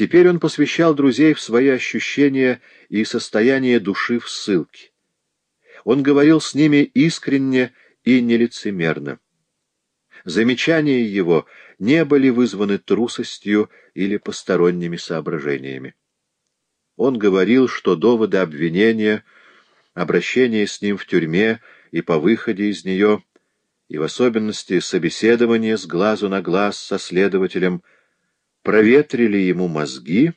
Теперь он посвящал друзей в свои ощущения и состояние души в ссылке. Он говорил с ними искренне и нелицемерно. Замечания его не были вызваны трусостью или посторонними соображениями. Он говорил, что доводы обвинения, обращение с ним в тюрьме и по выходе из нее, и в особенности собеседование с глазу на глаз со следователем, проветрили ему мозги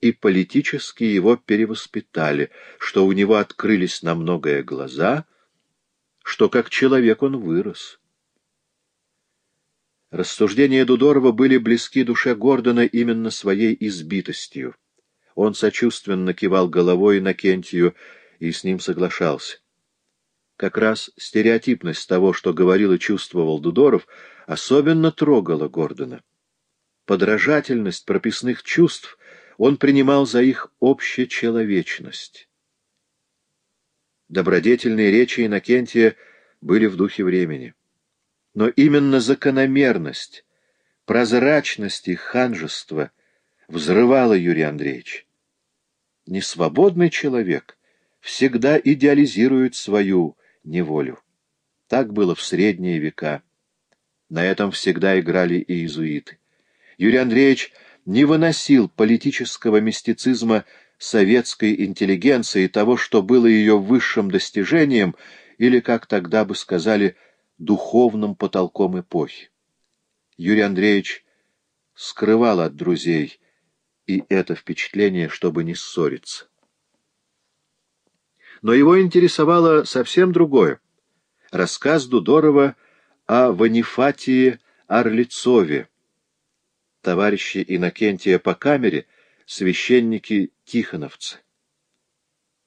и политически его перевоспитали, что у него открылись на многое глаза, что как человек он вырос. Рассуждения Дудорова были близки душе Гордона именно своей избитостью. Он сочувственно кивал головой Иннокентию и с ним соглашался. Как раз стереотипность того, что говорил и чувствовал Дудоров, особенно трогала Гордона. Подражательность прописных чувств он принимал за их общечеловечность. Добродетельные речи Иннокентия были в духе времени. Но именно закономерность, прозрачность и ханжество взрывало Юрий Андреевич. Несвободный человек всегда идеализирует свою неволю. Так было в средние века. На этом всегда играли и иезуиты. Юрий Андреевич не выносил политического мистицизма советской интеллигенции, того, что было ее высшим достижением, или, как тогда бы сказали, духовным потолком эпохи. Юрий Андреевич скрывал от друзей и это впечатление, чтобы не ссориться. Но его интересовало совсем другое. Рассказ Дудорова о Ванифатии Орлицове, товарищи Иннокентия по камере, священники-тихоновцы.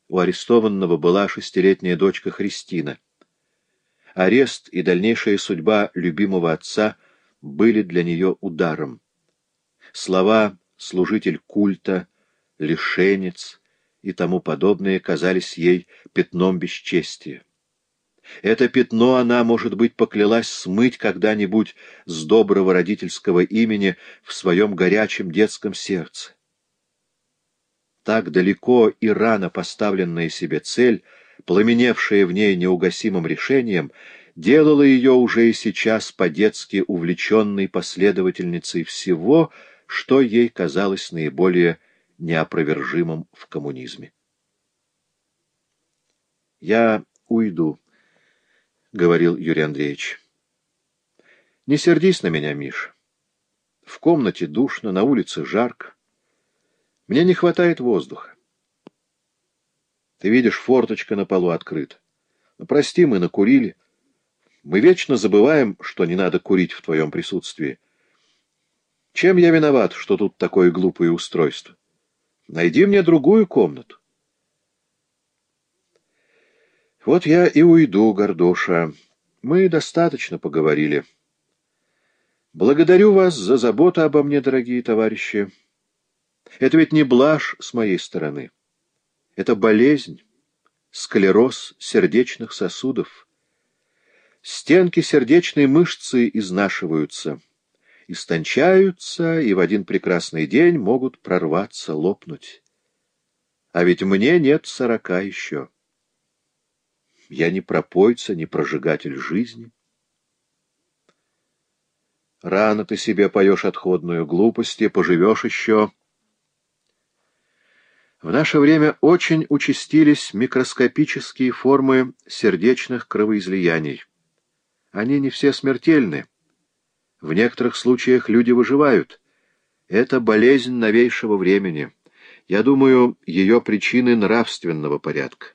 У арестованного была шестилетняя дочка Христина. Арест и дальнейшая судьба любимого отца были для нее ударом. Слова «служитель культа», «лишенец» и тому подобное казались ей пятном бесчестия. Это пятно она, может быть, поклялась смыть когда-нибудь с доброго родительского имени в своем горячем детском сердце. Так далеко и рано поставленная себе цель — пламеневшая в ней неугасимым решением, делала ее уже и сейчас по-детски увлеченной последовательницей всего, что ей казалось наиболее неопровержимым в коммунизме. «Я уйду», — говорил Юрий Андреевич. «Не сердись на меня, Миша. В комнате душно, на улице жарко. Мне не хватает воздуха. Ты видишь, форточка на полу открыта. Ну, прости, мы накурили. Мы вечно забываем, что не надо курить в твоем присутствии. Чем я виноват, что тут такое глупое устройство? Найди мне другую комнату. Вот я и уйду, Гордоша. Мы достаточно поговорили. Благодарю вас за заботу обо мне, дорогие товарищи. Это ведь не блажь с моей стороны. Это болезнь, склероз сердечных сосудов. Стенки сердечной мышцы изнашиваются, истончаются и в один прекрасный день могут прорваться, лопнуть. А ведь мне нет сорока еще. Я не пропойца, не прожигатель жизни. Рано ты себе поешь отходную глупости, поживешь еще... В наше время очень участились микроскопические формы сердечных кровоизлияний. Они не все смертельны. В некоторых случаях люди выживают. Это болезнь новейшего времени. Я думаю, ее причины нравственного порядка.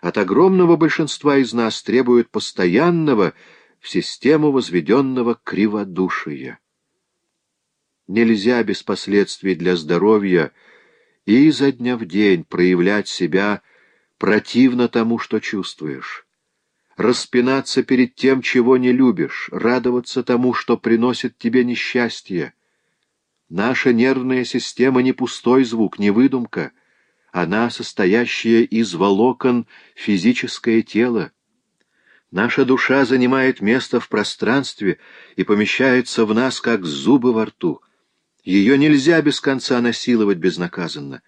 От огромного большинства из нас требуют постоянного в систему возведенного криводушия. Нельзя без последствий для здоровья и изо дня в день проявлять себя противно тому, что чувствуешь, распинаться перед тем, чего не любишь, радоваться тому, что приносит тебе несчастье. Наша нервная система не пустой звук, не выдумка, она состоящая из волокон физическое тело. Наша душа занимает место в пространстве и помещается в нас, как зубы во рту — Ее нельзя без конца насиловать безнаказанно.